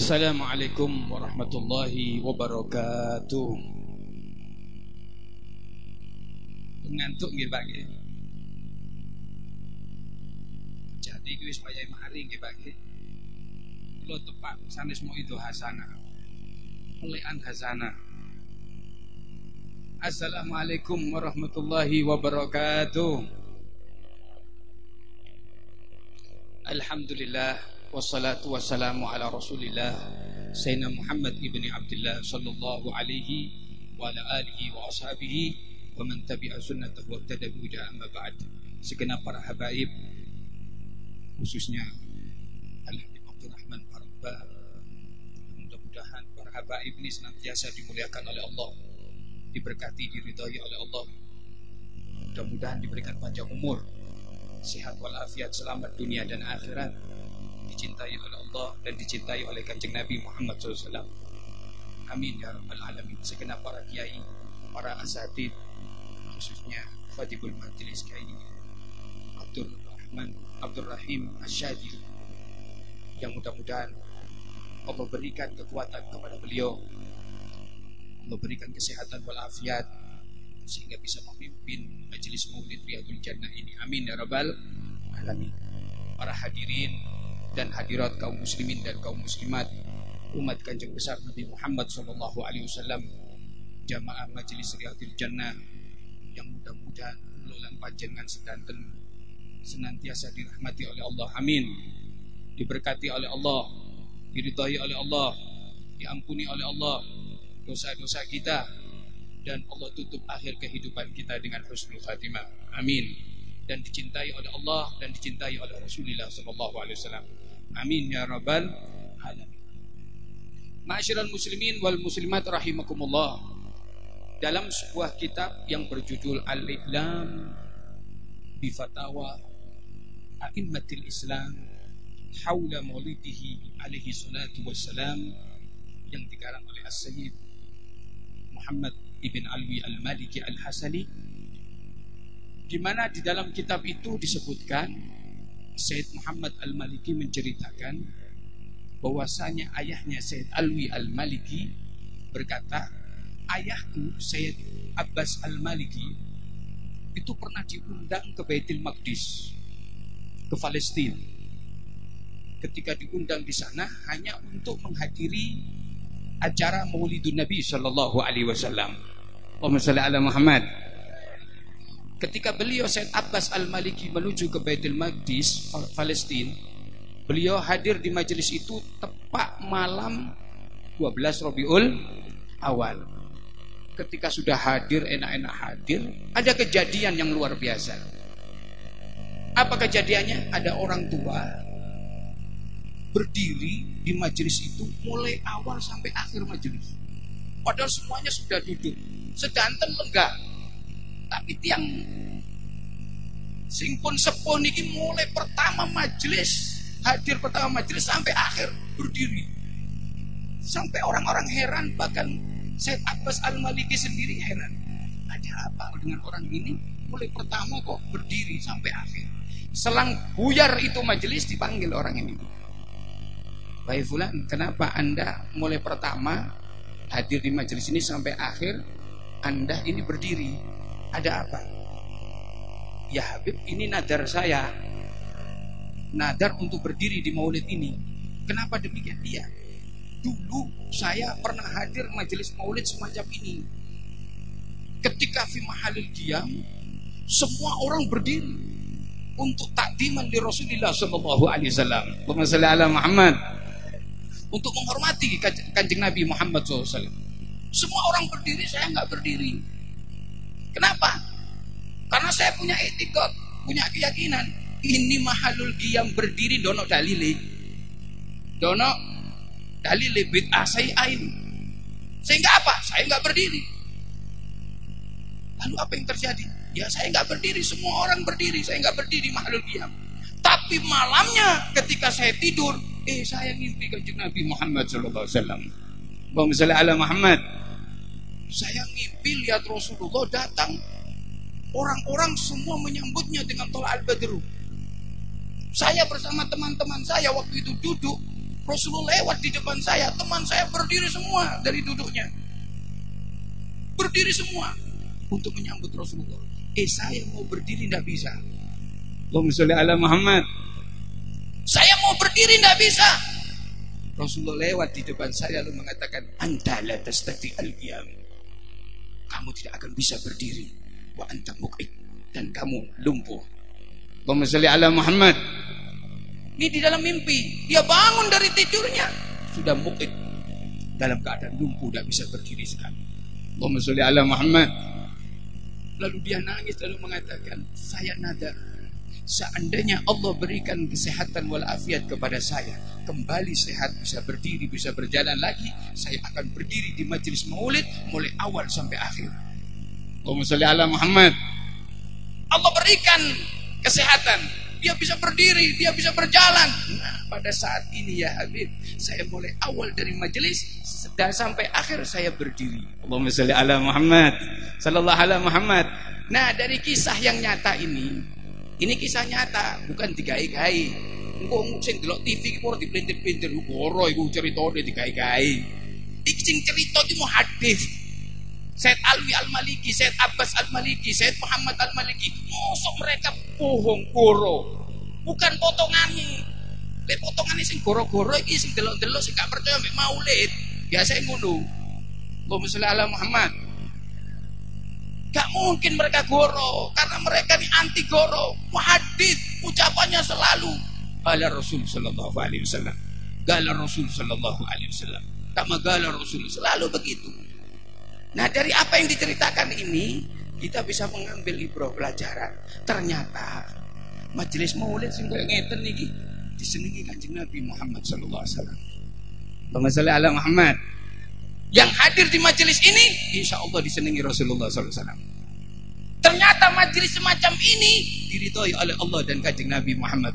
Assalamualaikum warahmatullahi wabarakatuh. Ngantuk nggih Pak nggih. Jadi kuwi supaya mari nggih Pak nggih. Kula tepak sanes mau itu hasana. Mulian hasana. Assalamualaikum warahmatullahi wabarakatuh. Alhamdulillah wassalatu wassalamu ala Rasulillah Sayyidina Muhammad ibni Abdullah sallallahu alaihi wa ala alihi wa ashabihi wa man tabi'a sunnatahu wa tada bihuda. Amma ba'd. Segenap para habaib khususnya Al-Habib Abdurrahman Parba mudah-mudahan para habaib ini senantiasa dimuliakan oleh Allah diberkati diridhai oleh Allah. Mudah-mudahan diberikan panjang umur sehat walafiat selamat dunia dan akhirat dicintai oleh Allah dan dicintai oleh kanjeng Nabi Muhammad SAW amin ya rabbal alamin segenap para kiai para asatid khususnya Fatihul Majlis Kiai Abdul Rahman Abdul Rahim Asyadi yang mudah-mudahan Allah berikan kekuatan kepada beliau Allah berikan kesehatan walafiat sehingga bisa memimpin majelis maulid Riyadul Jannah ini. Amin ya rabbal alamin. Para hadirin dan hadirat kaum muslimin dan kaum muslimat umat Kanjeng besar Nabi Muhammad sallallahu alaihi wasallam jamaah majelis Riyadul Jannah yang mudah-mudahan ulang panjenengan sedanten senantiasa dirahmati oleh Allah. Amin. Diberkati oleh Allah, diridhai oleh Allah, diampuni oleh Allah dosa-dosa kita dan Allah tutup akhir kehidupan kita dengan husnul khatimah. Amin. Dan dicintai oleh Allah dan dicintai oleh Rasulullah sallallahu alaihi wasallam. Amin ya rabbal alamin. Ma'asyiral muslimin wal muslimat rahimakumullah. Dalam sebuah kitab yang berjudul Al-Iblam bi Fatawa A'immatil Islam haula maulidihi alaihi salatu wassalam yang dikarang oleh As-Sayyid Muhammad Ibn Alwi Al-Maliki Al-Hasani di mana di dalam kitab itu disebutkan Said Muhammad Al-Maliki menceritakan bahwasanya ayahnya Said Alwi Al-Maliki berkata ayahku Said Abbas Al-Maliki itu pernah diundang ke Baitul Maqdis ke Palestina ketika diundang di sana hanya untuk menghadiri acara Maulidun Nabi Shallallahu Alaihi Wasallam. Allahumma salli ala Muhammad. Ketika beliau Said Abbas Al Maliki menuju ke Baitul Maqdis, Palestina, beliau hadir di majelis itu tepat malam 12 Rabiul Awal. Ketika sudah hadir, enak-enak hadir, ada kejadian yang luar biasa. Apa kejadiannya? Ada orang tua berdiri di majelis itu mulai awal sampai akhir majelis. Padahal semuanya sudah duduk, sedanten lenggah. Tapi tiang singpun sepon ini mulai pertama majelis, hadir pertama majelis sampai akhir berdiri. Sampai orang-orang heran, bahkan Said Abbas Al-Maliki sendiri heran. Ada apa dengan orang ini? Mulai pertama kok berdiri sampai akhir. Selang buyar itu majelis dipanggil orang ini. Baik Fulan, kenapa Anda mulai pertama hadir di majelis ini sampai akhir Anda ini berdiri? Ada apa? Ya Habib, ini nadar saya. Nadar untuk berdiri di maulid ini. Kenapa demikian? Iya. Dulu saya pernah hadir majelis maulid semacam ini. Ketika fi mahalil diam, semua orang berdiri untuk takdiman di Rasulullah Shallallahu Alaihi Wasallam. ala Muhammad untuk menghormati kanjeng Nabi Muhammad SAW. Semua orang berdiri, saya nggak berdiri. Kenapa? Karena saya punya etika, punya keyakinan. Ini mahalul qiyam berdiri dono dalili. Dono dalili bid'ah ain. Sehingga apa? Saya nggak berdiri. Lalu apa yang terjadi? Ya saya nggak berdiri, semua orang berdiri, saya nggak berdiri mahalul qiyam. Tapi malamnya ketika saya tidur, Eh saya ngimpi kanjeng Nabi Muhammad sallallahu alaihi wasallam. Allahumma ala Muhammad. Saya ngimpi lihat Rasulullah datang. Orang-orang semua menyambutnya dengan tolak al-badru. Saya bersama teman-teman saya waktu itu duduk. Rasulullah lewat di depan saya, teman saya berdiri semua dari duduknya. Berdiri semua untuk menyambut Rasulullah. Eh saya mau berdiri tidak bisa. Allahumma sholli ala Muhammad. Saya mau berdiri tidak bisa. Rasulullah lewat di depan saya lalu mengatakan, "Anta la tastati al-qiyam." Kamu tidak akan bisa berdiri. Wa anta muqid dan kamu lumpuh. Allahumma sholli ala Muhammad. Ini di dalam mimpi. Dia bangun dari tidurnya. Sudah muqid. Dalam keadaan lumpuh. Tidak bisa berdiri sekali. Allahumma sholli ala Muhammad. Lalu dia nangis lalu mengatakan, saya nadar. Seandainya Allah berikan kesehatan walafiat kepada saya, kembali sehat, bisa berdiri, bisa berjalan lagi, saya akan berdiri di majelis maulid mulai awal sampai akhir. Allahumma sholli ala Muhammad. Allah berikan kesehatan, dia bisa berdiri, dia bisa berjalan. Nah, pada saat ini ya Habib, saya mulai awal dari majelis dan sampai akhir saya berdiri. Allahumma sholli ala Muhammad, sallallahu ala Muhammad. Nah, dari kisah yang nyata ini, ini kisah nyata, bukan digawe-gawe. Engko sing delok TV iki ora dipintir-pintir ora iku ceritane digawe-gawe. Iki sing cerita iki hadis. Said Alwi Al-Maliki, Said Abbas Al-Maliki, Said Muhammad Al-Maliki. Mosok mereka bohong goro. Bukan potongan Lek potongane sing goro-goro iki sing delok-delok sing gak percaya mek maulid. Biasa ngono. Allahumma sholli ala Muhammad. Gak mungkin mereka goro karena mereka ini anti goro. Muhadid ucapannya selalu Gala Rasul sallallahu alaihi wasallam. Gala Rasul sallallahu alaihi wasallam. Kama gala Rasul selalu begitu. Nah dari apa yang diceritakan ini kita bisa mengambil ibrah pelajaran. Ternyata majelis maulid sing koyo ngeten iki disenengi Kanjeng Nabi Muhammad sallallahu alaihi wasallam. Allahumma ala Muhammad. Yang hadir di majelis ini insya Allah disenangi Rasulullah wasallam. Ternyata majelis semacam ini diridhoi oleh Allah dan Kanjeng Nabi Muhammad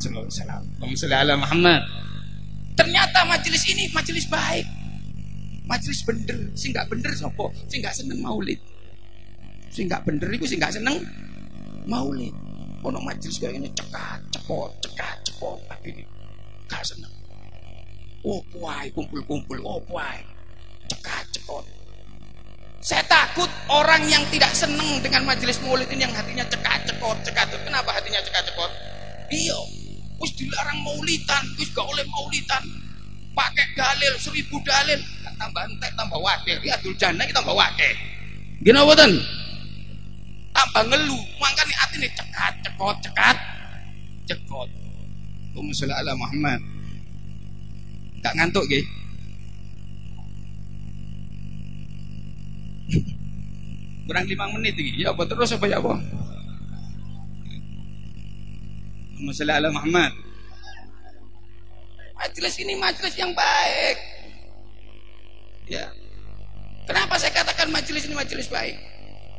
ala Muhammad. Ternyata majelis ini majelis baik. Majelis bener. Sing gak bener sapa? Sing gak seneng maulid. Sing gak bener iku sing gak seneng maulid. Ono majelis kayak ini cekat cepot cekat cepot. Tapi ini gak seneng. Oh kumpul-kumpul. Oh puai cekat cepot saya takut orang yang tidak seneng dengan majelis maulid ini yang hatinya cekat cepot cekat kenapa hatinya cekat cepot iya wis dilarang maulidan wis gak oleh maulidan. Pakai dalil seribu dalil. Tambah entek tambah wakil. Ya Abdul Jannah kita tambah wakil. Gini apa tambah ngeluh. Makanya hati ini cekat. Cekot. Cekat cekot Allahumma ala Muhammad. Tak ngantuk gih kurang lima menit lagi ya apa terus apa ya apa Allahumma ala Muhammad majelis ini majelis yang baik Ya. Kenapa saya katakan majelis ini majelis baik?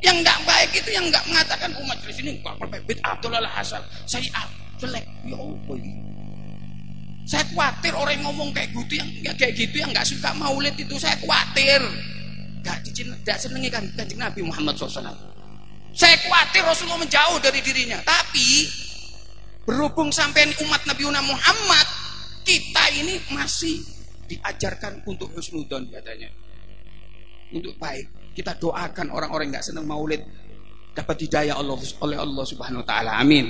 Yang enggak baik itu yang enggak mengatakan oh majelis ini enggak berbeda Abdullah Hasan. Saya jelek. Ya Allah. Saya khawatir orang yang ngomong kayak gitu yang kayak gitu yang enggak suka maulid itu saya khawatir. Enggak tidak senengi kan kanjeng Nabi Muhammad SAW. Saya khawatir Rasulullah menjauh dari dirinya. Tapi berhubung sampai umat Nabi Muhammad kita ini masih diajarkan untuk husnudon katanya. Untuk baik. Kita doakan orang-orang nggak senang maulid dapat hidayah Allah oleh Allah Subhanahu wa taala. Amin.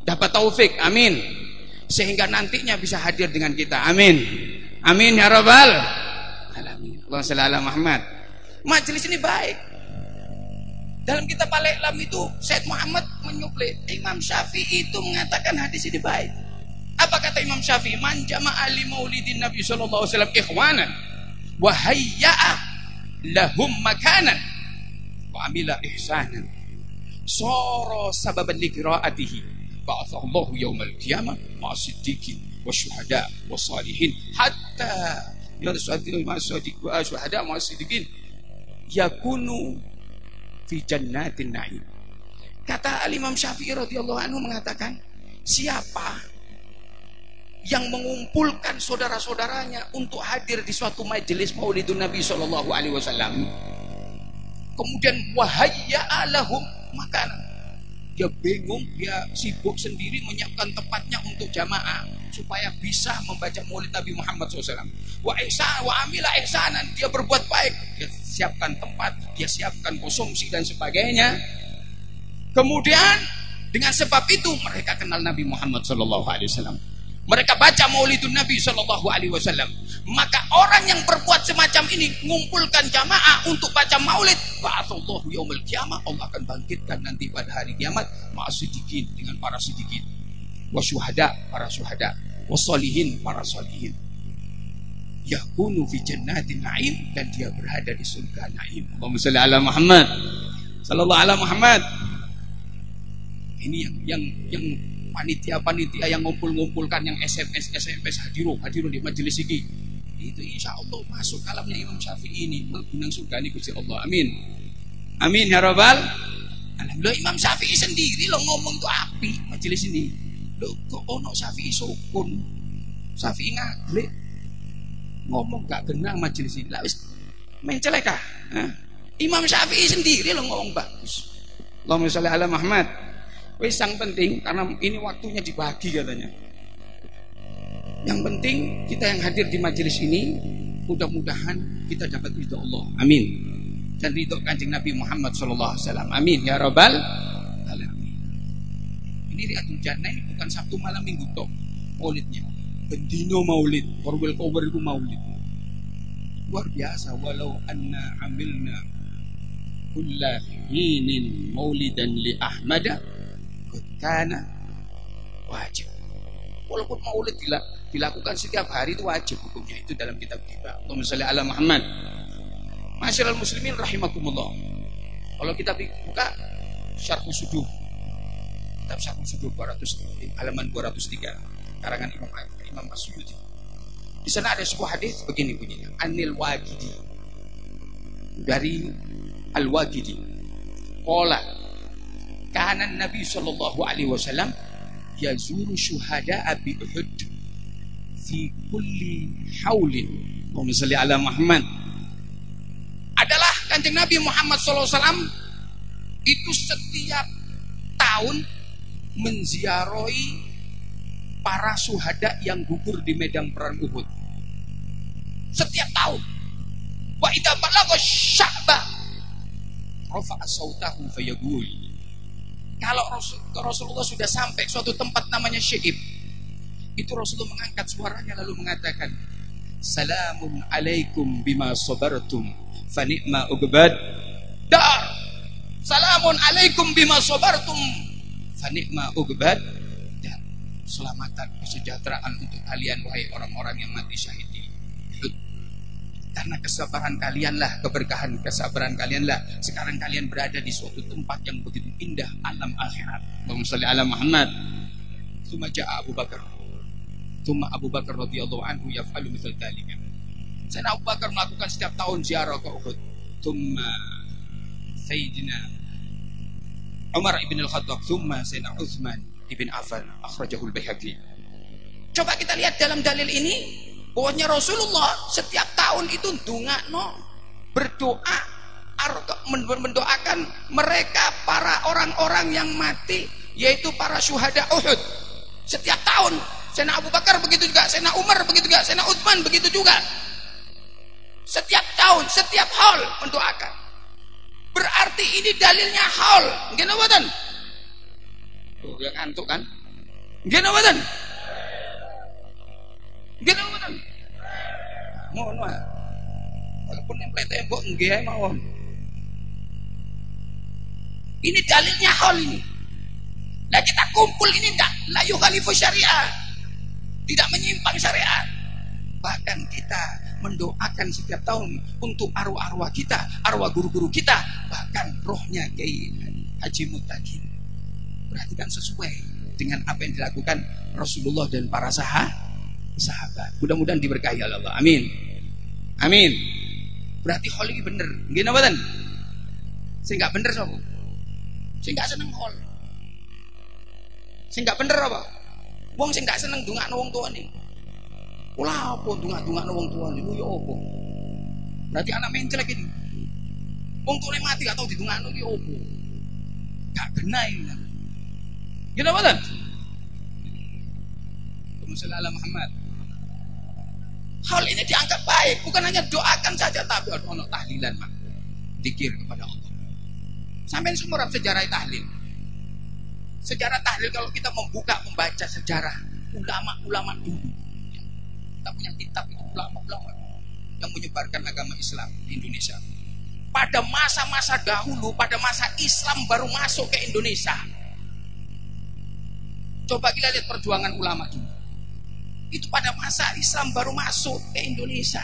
Dapat taufik. Amin. Sehingga nantinya bisa hadir dengan kita. Amin. Amin ya rabbal alamin. Allah sallallahu Muhammad majelis ini baik dalam kitab Al-Ilam itu Said Muhammad menyuplit Imam Syafi'i itu mengatakan hadis ini baik apa kata Imam Syafi'i? Man jama'a li maulidin Nabi sallallahu alaihi wasallam ikhwanan wa hayya'a lahum makanan wa amila ihsanan. Sara sababan li qira'atihi. Ba'athallahu yaumal qiyamah ma'a siddiqin wa syuhada wa salihin hatta yarsu'adil ma'a siddiq wa syuhada ma'a siddiqin yakunu fi jannatin na'im. Kata Al-Imam Syafi'i radhiyallahu anhu mengatakan, siapa yang mengumpulkan saudara-saudaranya untuk hadir di suatu majelis Maulidun Nabi Shallallahu Alaihi Wasallam. Kemudian wahaya alahum makanan. Dia bingung, dia sibuk sendiri menyiapkan tempatnya untuk jamaah. Supaya bisa membaca Maulid Nabi Muhammad SAW. Wa ihsan wa amila ihsanan, dia berbuat baik, dia siapkan tempat, dia siapkan konsumsi dan sebagainya. Kemudian dengan sebab itu mereka kenal Nabi Muhammad SAW. Mereka baca Maulidun Nabi Shallallahu Alaihi Wasallam. Maka orang yang berbuat semacam ini mengumpulkan jamaah untuk baca Maulid, Ba'atsallahu yaumil kiamah Allah akan bangkitkan nanti pada hari kiamat ma'asidikin dengan para sidikin. Wasyuhada para syuhada, wasolihin para solihin. Yakunu fi jannatin na'im dan dia berada di surga na'im. Allahumma salli ala Muhammad. Sallallahu ala Muhammad. Ini yang yang yang panitia-panitia yang ngumpul-ngumpulkan yang SMS SMS hadiru hadiru di majelis ini itu insya Allah masuk kalamnya Imam Syafi'i ini menang surga ini Gusti Allah amin amin ya Rabbal Alhamdulillah Imam Syafi'i sendiri lo ngomong tuh api majelis ini lo kok ono Syafi'i sukun Syafi'i ngaglik ngomong gak kenal majelis ini lah wis mencelek ah Imam Syafi'i sendiri lo ngomong bagus Allahumma sholli ala Muhammad Wis yang penting karena ini waktunya dibagi katanya. Yang penting kita yang hadir di majelis ini mudah-mudahan kita dapat ridho Allah. Amin. Dan ridho Kanjeng Nabi Muhammad sallallahu alaihi wasallam. Amin ya rabbal. Ini Riyadul Jannah ini bukan Sabtu malam Minggu toh maulidnya. Bendino maulid, korwil kower itu maulid. Luar biasa walau anna amilna kulla hinin maulidan li Ahmada karena wajib. Walaupun maulid dilakukan setiap hari itu wajib hukumnya itu dalam kitab kita. Allahumma sholli ala Muhammad. Masyaallah muslimin rahimakumullah. Kalau kita buka Syarh Suduh. Kitab Syarh Suduh 200 halaman 203 karangan Imam Imam Masyudi. Di sana ada sebuah hadis begini bunyinya. Anil Waqidi. Dari Al-Waqidi. Qala kanan Nabi Shallallahu Alaihi Wasallam yazuru syuhada Abi Uhud fi kulli haulin Allahumma salli ala Muhammad adalah kanjeng Nabi Muhammad SAW itu setiap tahun menziarahi para syuhada yang gugur di medan perang Uhud. Setiap tahun. Wa idza balagha sya'ba rafa'a sautahu fayaqul kalau Rasulullah sudah sampai suatu tempat namanya Syaib, itu Rasulullah mengangkat suaranya lalu mengatakan, Salamun alaikum bima sabartum fanikma ugbad dar. Salamun alaikum bima sabartum fanikma ugbad dar. Selamatan kesejahteraan untuk kalian wahai orang-orang yang mati syahid di karena kesabaran kalianlah, keberkahan kesabaran kalianlah. Sekarang kalian berada di suatu tempat yang begitu indah, alam akhirat. Allahumma salli ala Muhammad. Tuma ja'a Abu Bakar. Tuma Abu Bakar radhiyallahu anhu yaf'alu mithal dalika. Sayyidina Abu Bakar melakukan setiap tahun ziarah ke Uhud. Tuma Sayyidina Umar ibn al-Khattab. Tuma Sayyidina Uthman ibn Affan. Akhrajahul Bayhaqi. Coba kita lihat dalam dalil ini Bahwanya Rasulullah setiap tahun itu no berdoa mendoakan mereka para orang-orang yang mati yaitu para syuhada Uhud. Setiap tahun Sena Abu Bakar begitu juga, Sena Umar begitu juga, Sena Utsman begitu juga. Setiap tahun, setiap hal mendoakan. Berarti ini dalilnya hal. Nggih napa Tuh, yang ngantuk kan? Nggih napa Gini ngoten. Mohon maaf. Walaupun nempel tembok nggih mawon. Ini dalilnya hal ini. Nah kita kumpul ini enggak layu khalifu syariah. Tidak menyimpang syariat. Bahkan kita mendoakan setiap tahun untuk arwah-arwah kita, arwah guru-guru kita, bahkan rohnya Kiai Haji Mutakin. Perhatikan sesuai dengan apa yang dilakukan Rasulullah dan para sahabat. Mudah-mudahan diberkahi oleh Allah. Amin. Amin. Berarti hal ini bener. Gini apa tan? Saya nggak bener sopo. Saya nggak seneng hal. Saya nggak bener apa? Wong saya nggak seneng dunga wong tua nih. Ulah apa dunga dunga wong tua nih? Ya apa? Berarti anak mencelek ini. Wong tua mati atau didungakno ya apa? Gak kena ini. Gini apa tan? Allahumma Muhammad. Hal ini dianggap baik, bukan hanya doakan saja tapi ono tahlilan, Pak. Dikir kepada Allah. Sampai semua sejarah tahlil. Sejarah tahlil kalau kita membuka membaca sejarah ulama-ulama dulu. Kita punya kitab itu ulama-ulama yang menyebarkan agama Islam di Indonesia. Pada masa-masa dahulu, pada masa Islam baru masuk ke Indonesia. Coba kita lihat perjuangan ulama dulu itu pada masa Islam baru masuk ke Indonesia.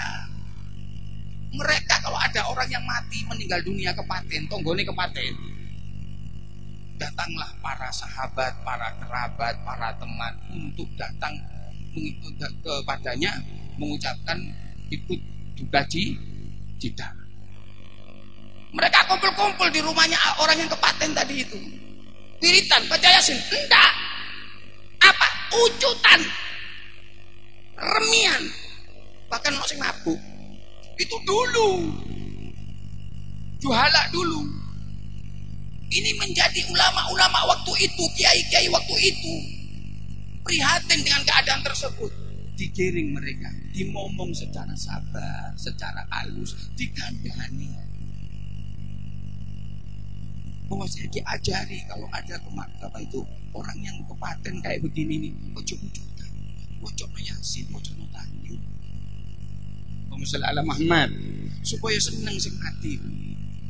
Mereka kalau ada orang yang mati meninggal dunia kepaten, tonggone kepaten. Datanglah para sahabat, para kerabat, para teman untuk datang kepadanya mengucapkan ikut duka cita. Mereka kumpul-kumpul di rumahnya orang yang kepaten tadi itu. Wiritan, baca yasin. Enggak. Apa? Ucutan remian bahkan mau sing mabuk itu dulu juhala dulu ini menjadi ulama-ulama waktu itu kiai-kiai waktu itu prihatin dengan keadaan tersebut digiring mereka dimomong secara sabar secara halus dikandani bahwa saya diajari kalau ada kemakam itu orang yang kepaten kayak begini nih ojo-ojo Wajah yasin, wajah tahajud. Allahumma ala Muhammad supaya seneng sing mati.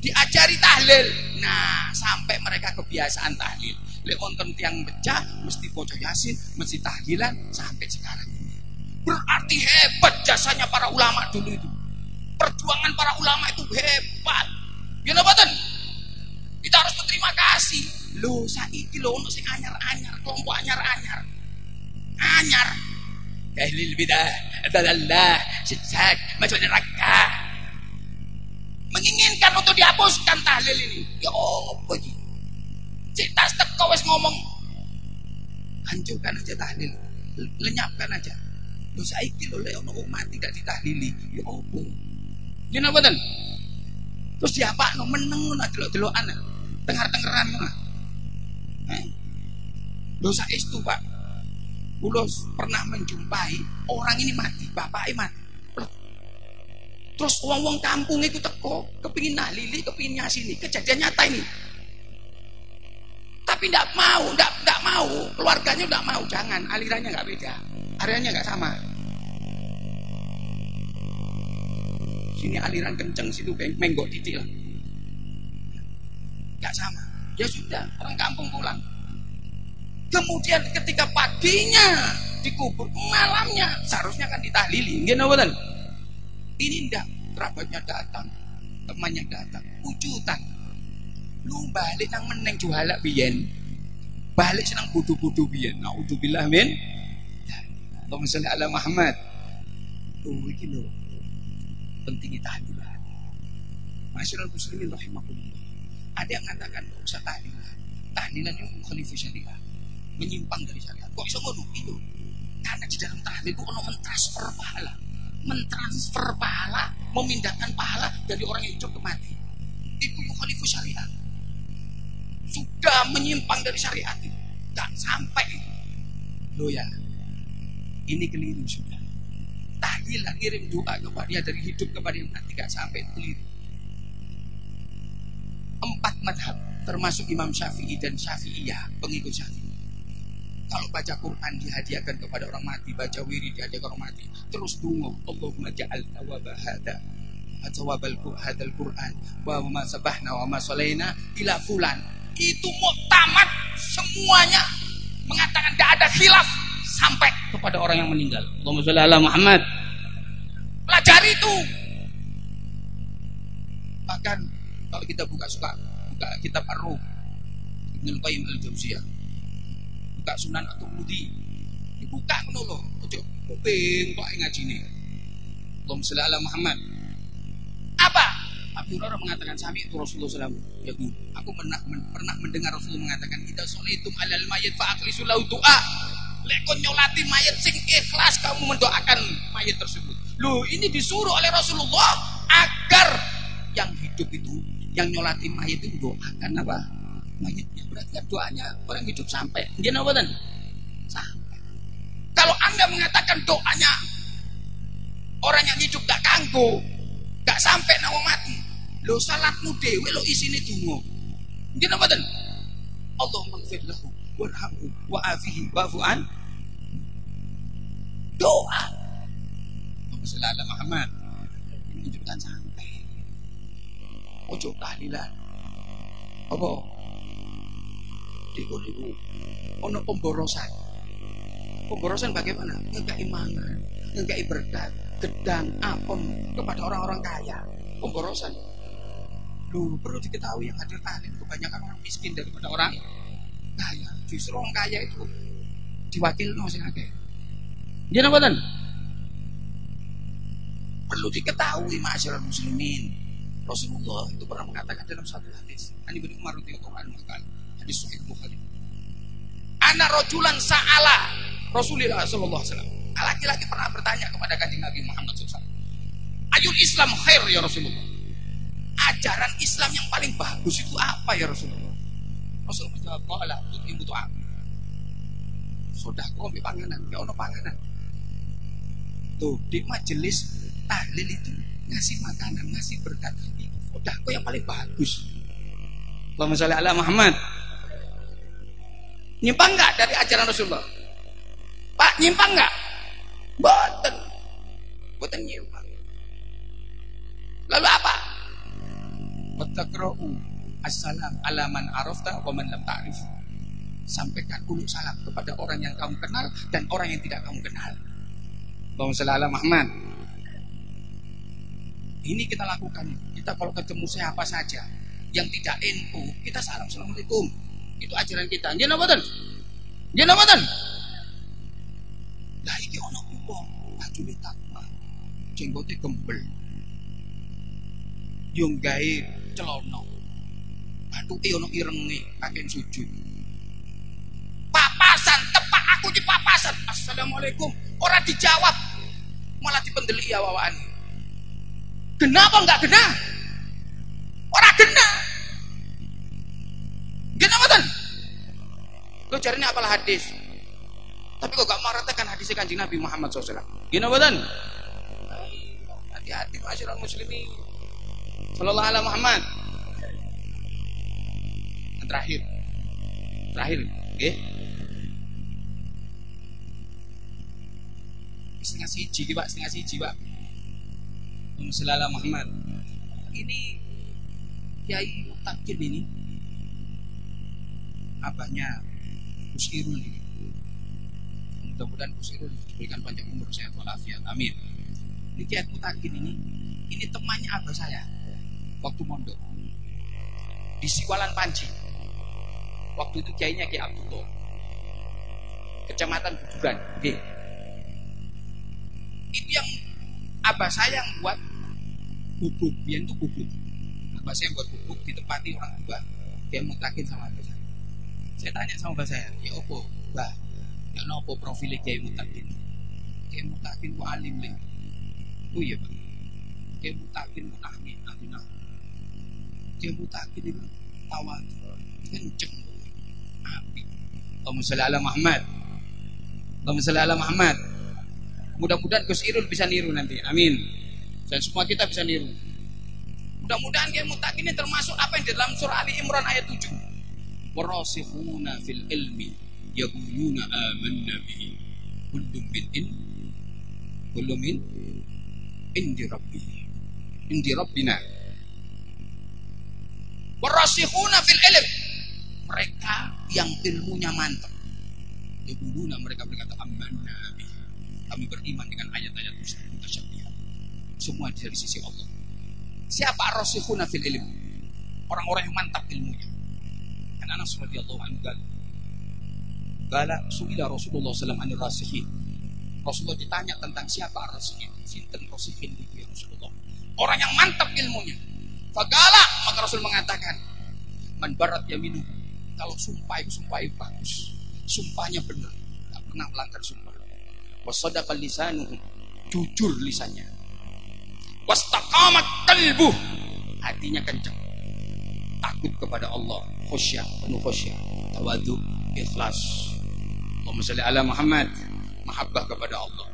Diajari tahlil. Nah, sampai mereka kebiasaan tahlil. Lek wonten tiang pecah mesti bocah yasin, mesti tahlilan sampai sekarang. Berarti hebat jasanya para ulama dulu itu. Perjuangan para ulama itu hebat. Ya napa Kita harus berterima kasih. Lo saiki lo ono sing anyar-anyar, kelompok anyar-anyar. Anyar Ahlul bidah Dalallah Sesat Masuk neraka Menginginkan untuk dihapuskan tahlil ini. Ya apa ini? Cik tas wes ngomong Hancurkan aja tahlil Lenyapkan aja. Dosa iki lo leo umat tidak ditahlili. Ya apa? Ya apa dan Terus siapa no meneng no delok-delokan Tengar-tengeran no eh? Dosa itu pak? Kulo pernah menjumpai orang ini mati, bapak mati. Terus wong-wong kampung itu teko, kepingin lili, kepingin nyasini, kejadian nyata ini. Tapi tidak mau, tidak tidak mau, keluarganya tidak mau, jangan, alirannya nggak beda, areanya nggak sama. Sini aliran kenceng, situ menggok titik. Nggak sama. Ya sudah, orang kampung pulang. Kemudian ketika paginya dikubur, malamnya seharusnya kan ditahlili. Nggih Ini ndak, kerabatnya datang, temannya datang, ujutan. Lu balik nang meneng juhala biyen. Balik senang budu-budu biyen. Nauzubillah min. Allahumma sholli ala Muhammad. Oh iki lho. Penting tahlilan. Masyaallah muslimin rahimakumullah. Ada yang mengatakan enggak usah tahlilan. Tahlilan itu khalifah syariah menyimpang dari syariat. Kok bisa ngono itu? Karena di dalam tahlil itu ono mentransfer pahala. Mentransfer pahala, memindahkan pahala dari orang yang hidup ke mati. Itu yukhalifu syariat. Sudah menyimpang dari syariat itu. Tak sampai. Loh ya, ini keliru sudah. Tahlil ngirim doa kepada dari hidup kepada yang mati gak sampai keliru. Empat madhab termasuk Imam Syafi'i dan Syafi'iyah pengikut Syafi'i kalau baca Quran dihadiahkan kepada orang mati, baca wiri dihadiahkan orang mati. Terus dungo, Allahumma ja'al tawabah hada. Tawabal hadal Quran. Wa ma sabahna wa ma salaina ila fulan. Itu muktamad semuanya mengatakan tidak ada khilaf sampai kepada orang yang meninggal. Allahumma sholli ala Muhammad. Pelajari itu. Bahkan kalau kita buka suka buka kitab Ar-Ruh Ibnu Qayyim al-Jauziyah buka sunan atau budi. Dibuka ngono lho ojo kuping kok ngajine. Allahumma sholli ala Muhammad. Apa? Abu Hurairah mengatakan sami itu Rasulullah SAW ya bu aku pernah pernah mendengar Rasulullah mengatakan kita solitum alal mayit fa akhlisu lahu doa lekon nyolati mayat sing ikhlas kamu mendoakan mayat tersebut. Loh ini disuruh oleh Rasulullah agar yang hidup itu yang nyolati mayat itu doakan apa mayitnya berarti kan doanya orang hidup sampai dia nawadan sampai Kalau Anda mengatakan doanya orang yang hidup gak kanggo, gak sampai nama mati. Lo salatmu dewe lo isine dungo. Gini apa dan? Allah maghfir lahu warhamhu wa'afihi wa'fu'an. Doa. Allahumma Muhammad. Juga sampai. Ojo tahlilan. Apa? Di itu ono pemborosan. Pemborosan bagaimana? Enggak imangan, enggak berkat, gedang, apem kepada orang-orang kaya. Pemborosan. Lu perlu diketahui yang hadir tahlil kebanyakan orang miskin daripada orang kaya. Justru orang kaya itu diwakil no sing akeh. Jadi apa Perlu diketahui masyarakat muslimin. Rasulullah itu pernah mengatakan dalam satu hadis. Ani bin Umar radhiyallahu anhu hadis sahih Bukhari. Anak rojulan sa'ala Rasulullah sallallahu alaihi wasallam. Laki-laki pernah bertanya kepada kanjeng Nabi Muhammad SAW. Ayul Islam khair ya Rasulullah. Ajaran Islam yang paling bagus itu apa ya Rasulullah? Rasulullah menjawab, "Qala tu'imu tu'am." Sudah kau panganan, ya ono panganan. Tuh, di majelis tahlil itu ngasih makanan, ngasih berkat. Sudah kau yang paling bagus. Allahumma sholli ala Muhammad. Nyimpang nggak dari ajaran Rasulullah? Pak, nyimpang nggak? Boten. Boten nyimpang. Lalu apa? Wattakra'u assalam alaman arafta wa man lam ta'rif. Sampaikan dulu salam kepada orang yang kamu kenal dan orang yang tidak kamu kenal. Allahumma sholli ala Muhammad. Ini kita lakukan. Kita kalau ketemu siapa saja yang tidak NU, kita salam assalamualaikum. Itu ajaran kita. Dia napa Dia napa Lah iki ana wong bajune takwa. Jenggote gembel. Yo gawe celana. Bathuke ana irenge kakek sujud. Papasan tepak aku di papasan. Assalamualaikum. Ora dijawab. Malah dipendeli awaan. Kenapa enggak kena? Orang kena. Kenapa kan? Lo carinya apalah hadis. Tapi kok gak meratakan hadis kanjeng Nabi Muhammad SAW. Gini badan? Hati-hati masyarakat muslimin. Sallallahu alaihi Muhammad. Yang terakhir. Terakhir. Oke. Okay. Setengah siji, Pak. Setengah siji, Pak. Sallallahu Muhammad. Ini Kiai Mutakin ini abahnya Gus Irul ini. Mudah-mudahan Gus Irul diberikan panjang umur sehat walafiat. Amin. Ini Kiai Mutakin ini, ini temannya abah saya waktu mondok di Siwalan Panji. Waktu itu kiainya Kiai Abdullah. Kecamatan Bujuran. Oke. Itu yang abah saya yang buat bubuk, yang itu bubuk. Abah saya buat bubuk ditempati orang tua. Dia mutakin sama abah saya. Saya tanya sama bapak saya, ya opo, bah, ya nopo profilnya kiai mutakin. Kiai mutakin ku alim le. Oh iya pak. Kiai mutakin ku amin, amin, Kiai mutakin itu tawat, kenceng, api. Sholli ala Muhammad. Sholli ala Muhammad. Mudah-mudahan Gus Irul bisa niru nanti. Amin. Dan semua kita bisa niru. Mudah-mudahan kiai mutakin ini termasuk apa yang di dalam surah Ali Imran ayat 7 warasikhuna fil ilmi yaquluna amanna bihi. Kullum min in kullum min indi rabbi indi rabbina. Warasikhuna fil ilm. Mereka yang ilmunya mantap. Yaquluna mereka berkata amanna bihi. Kami beriman dengan ayat-ayat mutasyabihat semua dari sisi Allah. Siapa rasikhuna fil ilm? Orang-orang yang mantap ilmunya Kan Anas radhiyallahu anhu gal. Gala suila Rasulullah sallallahu alaihi wasallam Rasulullah ditanya tentang siapa rasihin. Sinten rasihin itu ya Rasulullah. Orang yang mantap ilmunya. Fagala maka Rasul mengatakan man barat yaminu kalau sumpah itu sumpah itu bagus. Sumpahnya benar. Tak pernah melanggar sumpah. Wasadaqal lisanuhu jujur lisannya. Wastaqamat kalbu hatinya kencang takut kepada Allah khusyuk penuh khusyuk tawadu ikhlas Allahumma salli ala Muhammad mahabbah kepada Allah.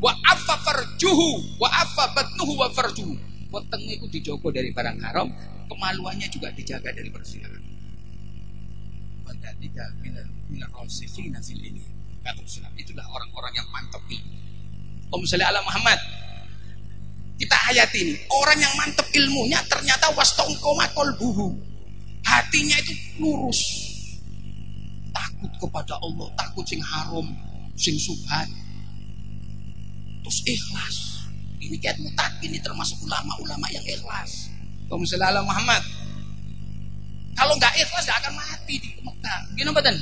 Wa afa farjuhu wa afa batnuhu wa farjuhu. Wetenge itu dijogo dari barang haram, kemaluannya juga dijaga dari perzinahan. Wadalika minal minal rasikhina fil ini. Kata Rasulullah, itulah orang-orang yang mantap ilmu. Om ala Muhammad. Kita hayati ini, orang yang mantap ilmunya ternyata wastongkoma kolbuhu. Hatinya itu lurus. Takut kepada Allah, takut sing haram, sing subhan. Terus ikhlas. Ini kiat mutak, ini termasuk ulama-ulama yang ikhlas. Om ala Muhammad. Kalau nggak ikhlas nggak akan mati di Mekah. Gini badan.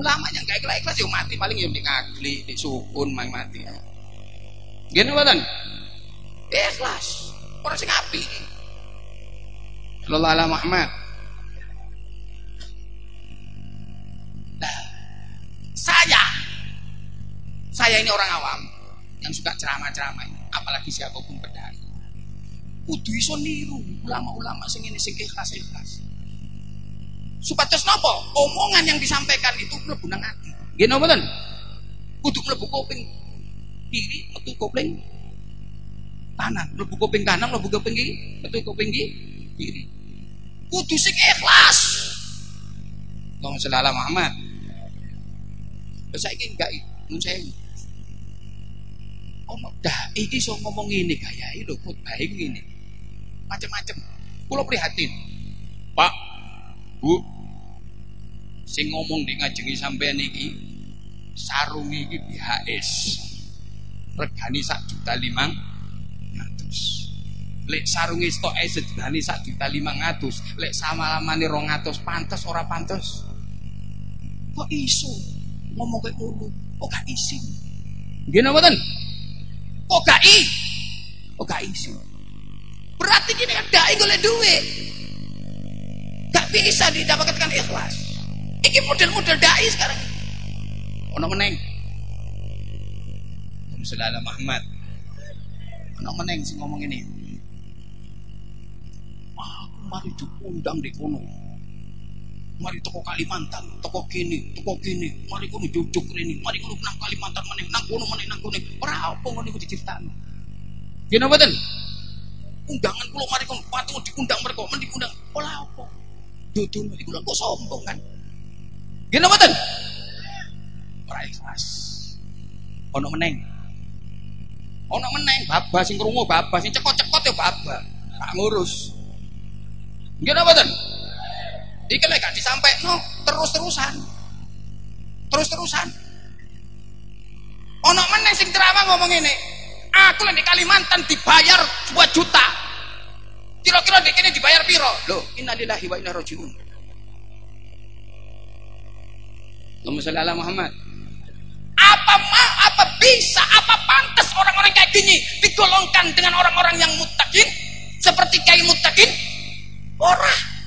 Ulama yang nggak ikhlas ya mati paling yang di ngagli, di sukun main mati. Gini badan. Ikhlas. Orang sing api. Sallallahu Muhammad. Nah, saya saya ini orang awam yang suka ceramah-ceramah ini, apalagi siapa pun berdaya. Kudu iso niru ulama-ulama sing ini sing ikhlas-ikhlas. Supados napa? Omongan yang disampaikan itu mlebu nang ati. Nggih napa mboten? Kudu mlebu kuping kiri, metu kuping kanan, mlebu kuping kanan, mlebu kuping kiri, metu kuping kiri. Kudu sing ikhlas. Allahumma sholli ala Muhammad. Terus saiki enggak mun saya Ono dah iki iso ngomong ngene gayahe lho khotbah ngene. Macem-macem. Kula prihatin. Pak, Bu, sing ngomong di ngajengi sampean iki sarung iki BHS. Regani sak juta limang ngatus. Lek sarungi stoke sejane sak juta limang ngatus. Lek samalamane rong ngatus pantes ora pantes. Kok iso ngomong kayak ngono? Kok gak isin? Nggih napa Kok gak i? Kok gak isin? Berarti gini kan dai golek duit. Gak bisa didapatkan ikhlas. Ini model-model dai sekarang. Ono meneng. Sallallahu Muhammad. Ono meneng sing ngomong ini. Aku mari diundang di kono. Mari toko Kalimantan, toko kini, toko kini, mari kono jujuk ini, mari kono nang Kalimantan meneng, nang kono meneng, nang kono. Ora apa iku dicritakno. Gini mboten? Undangan kula mari kono patung diundang mereka, men diundang. Ora apa. Dudu iku kok sombong kan. Gini mboten? Ora ikhlas. Ono meneng. Ono meneng, babah sing krungu babah sing cekot-cekot ya babah. Tak ngurus. Gini mboten? Iki lek gak disampaikno terus-terusan. Terus-terusan. Ono meneh sing ceramah ngomong ini. Aku lek di Kalimantan dibayar 2 juta. Kira-kira di kene dibayar piro? Loh, innalillahi wa inna rajiun. Allahumma sholli ala Muhammad. Apa ma, apa bisa, apa pantas orang-orang kayak gini digolongkan dengan orang-orang yang mutakin? Seperti kayak mutakin? Orang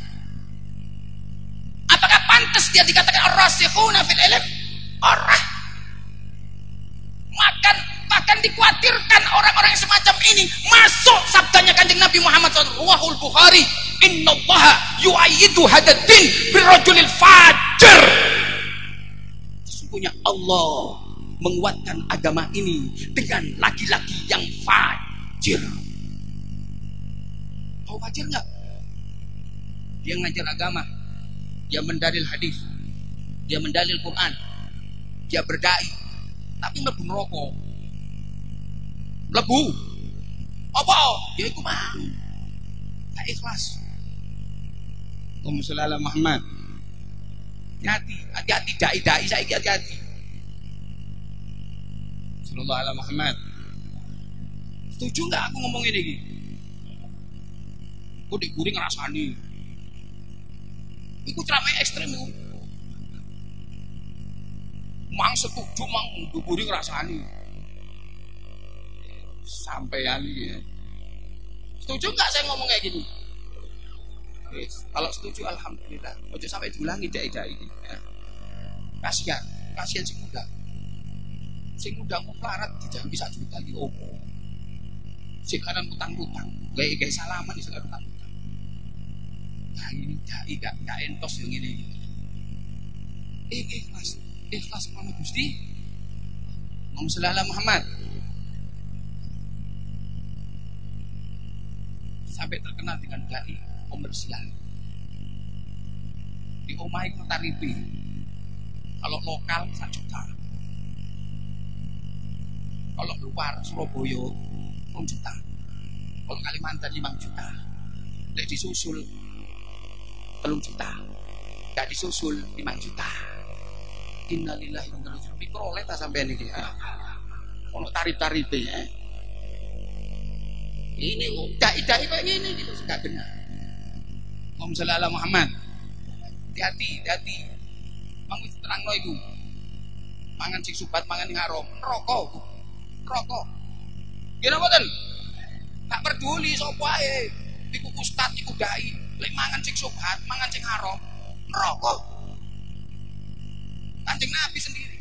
Apakah pantas dia dikatakan ar-rasikhuna fil ilm? Orang. Makan bahkan dikhawatirkan orang-orang yang semacam ini masuk sabdanya kanjeng Nabi Muhammad SAW Bukhari Inna Allah yu'ayidu hadatin birrajulil fajr sesungguhnya Allah menguatkan agama ini dengan laki-laki yang fajir. Tahu fajir nggak? Dia ngajar agama dia mendalil hadis, dia mendalil Quran, dia berdai, tapi mlebu neraka. Mlebu. Apa? Ya iku mang. Tak ikhlas. Allahumma Muhammad. Hati, hati-hati dai-dai saya hati-hati. Sallallahu alaihi Muhammad. Setuju nggak aku ngomong ini? Aku diguring ngerasani. Iku ceramah ekstrem iku. Mang setuju mang duburi ngrasani. Sampean iki. Ya. Setuju nggak saya ngomong kayak gini? Yes. Kalau setuju alhamdulillah. Ojo sampai diulangi dai-dai ini. Ya. Kasihan, kasihan si muda. Si muda ku pelarat tidak bisa juta di opo. Si kanan utang-utang, gaya gaya salaman di utang nah ini dai gak, gak entos yang ini ini ikhlas ikhlas mana gusti Allahumma Muhammad. Sampai terkenal dengan dai komersial. Di omah itu tarifi. Kalau lokal 1 juta. Kalau luar Surabaya 1 juta. Kalau Kalimantan 5 juta. Lek disusul 3 juta. Gak disusul 5 juta. Innalillahi wa inna ilaihi Mikroleh ta sampean iki. Ah. Ono tarif-tarife ya. Ini dai-dai kayak gini gitu enggak benar. Om sallallahu Muhammad. Hati-hati, hati. Mang wis terangno iku. Mangan sing subat, mangan ing haram, rokok. Rokok. Gila mboten? Tak peduli sapa ae. Iku ustaz, iku dai. Lek mangan sing subhat, mangan sing haram, rokok. Kanjeng Nabi sendiri.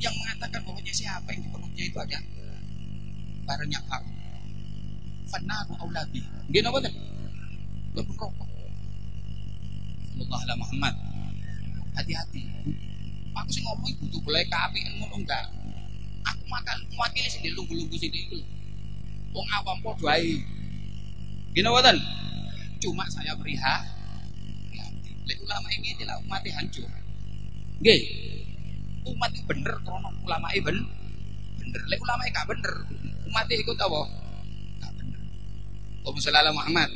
Yang mengatakan bahwanya siapa yang di perutnya itu ada barangnya haram. Fanaru auladi. Nggih napa ten? Lebih rokok. Allah ala Muhammad. Hati-hati. Aku sih ngomong butuh boleh kapi ngono enggak. Aku makan mewakili lunggu-lunggu sing itu. Wong awam padha ae. Napa ten? Cuma saya beriha Lek ulama ini adalah umat yang hancur. Nggih. Umat itu bener krono ulama itu ben bener. Lek ulama gak bener, umat ikut apa? Gak bener. Allahumma sholli Muhammad.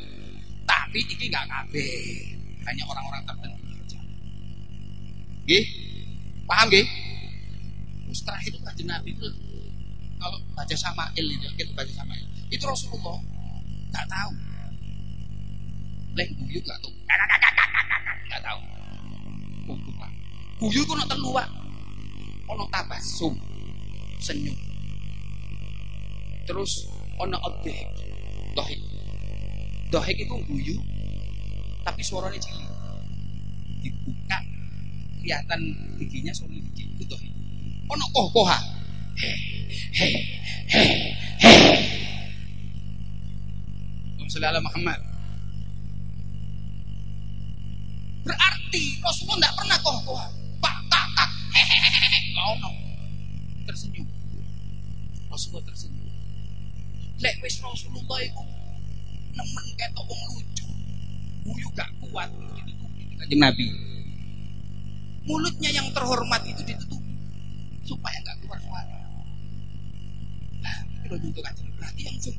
Tapi iki gak kabeh. Hanya orang-orang tertentu saja. Nggih? Paham nggih? Itu kanjeng Nabi itu kalau baca sama il itu kita baca sama il. Itu Rasulullah tak tahu. Lek guyu gak tahu. Gak tahu. Untuk pak. Guyu ku nak telu pak. Ono tabasum senyum. Terus ono odhek dohik. Dohik itu guyu tapi suaranya cilik dibuka kelihatan giginya suara gigi itu dohik. Ono koh koha he Allahumma Muhammad Berarti Rasulullah tidak pernah koh koh Pak tak tak hehehe no tersenyum. Rasulullah tersenyum. Lek wis Rasulullah itu nemen ketok wong lucu. Guyu gak kuat ditutupi kanjeng Nabi. Mulutnya yang terhormat itu ditutupi supaya gak keluar suara. Nah, itu untuk kanjeng berarti yang zoom.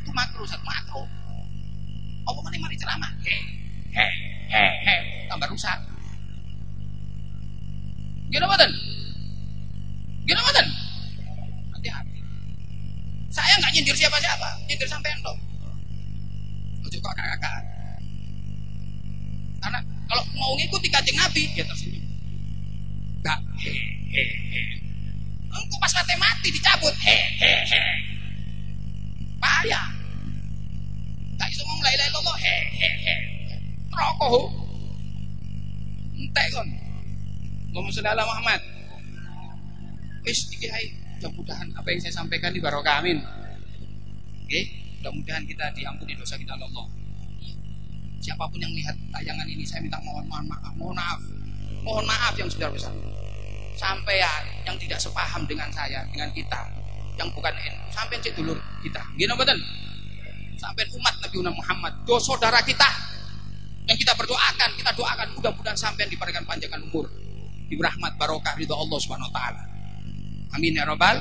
Itu makro satu makro. Apa mana mari ceramah? Tambah rusak. Gimana badan? Gimana badan? Hati-hati. Saya nggak nyindir siapa-siapa, nyindir sampai dong. Ojo kakak-kakak. Karena kalau mau ngikuti kancing Nabi, dia tersenyum. Gak hehehe. Engkau pas mati mati dicabut hehehe. Payah. Gak bisa ngomong lain-lain lo hehehe. Rokok. Entek kon. Allahumma sholli ala Muhammad. Wis iki mudah-mudahan apa yang saya sampaikan di barokah amin. Oke, mudah-mudahan kita diampuni dosa kita oleh Allah. Siapa pun yang melihat tayangan ini saya minta mohon mohon maaf, mohon maaf. Mohon maaf yang sudah besar. Sampai ya yang tidak sepaham dengan saya, dengan kita, yang bukan NU, sampai cek dulur kita. Gini betul? Sampai umat Nabi Muhammad, dosa saudara kita yang kita berdoakan, kita doakan mudah-mudahan sampai diberikan panjangkan umur, di rahmat barokah ridho Allah Subhanahu wa taala. Amin ya rabbal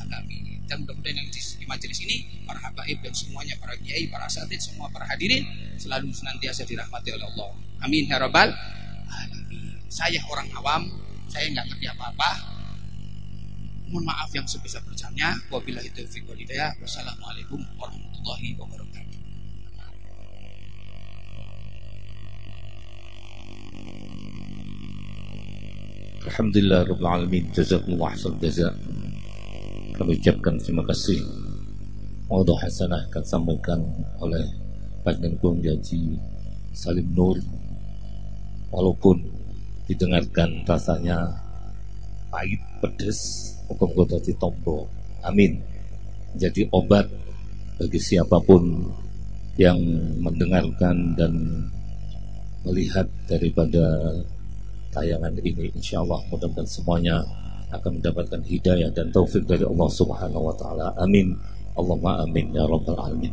alamin. Dan mudah-mudahan yang di majelis ini para habaib dan semuanya para kiai, para asatid, semua para hadirin selalu senantiasa dirahmati oleh Allah. Amin ya rabbal alamin. Saya orang awam, saya nggak ngerti apa-apa. Mohon maaf yang sebesar-besarnya. Wabillahi taufiq wal hidayah. Wassalamualaikum warahmatullahi wabarakatuh. Alhamdulillah Rabbil Alamin Jazakumullah hasan jazak Kami ucapkan terima kasih Wadah hasanah akan sampaikan oleh Panjang Gung Jaji Salim Nur Walaupun didengarkan rasanya pahit, pedes Hukum kota tombo Amin Jadi obat bagi siapa pun yang mendengarkan dan melihat daripada tayangan ini insya Allah mudah-mudahan semuanya akan mendapatkan hidayah dan taufik dari Allah Subhanahu wa taala. Amin. Allahumma amin ya rabbal alamin.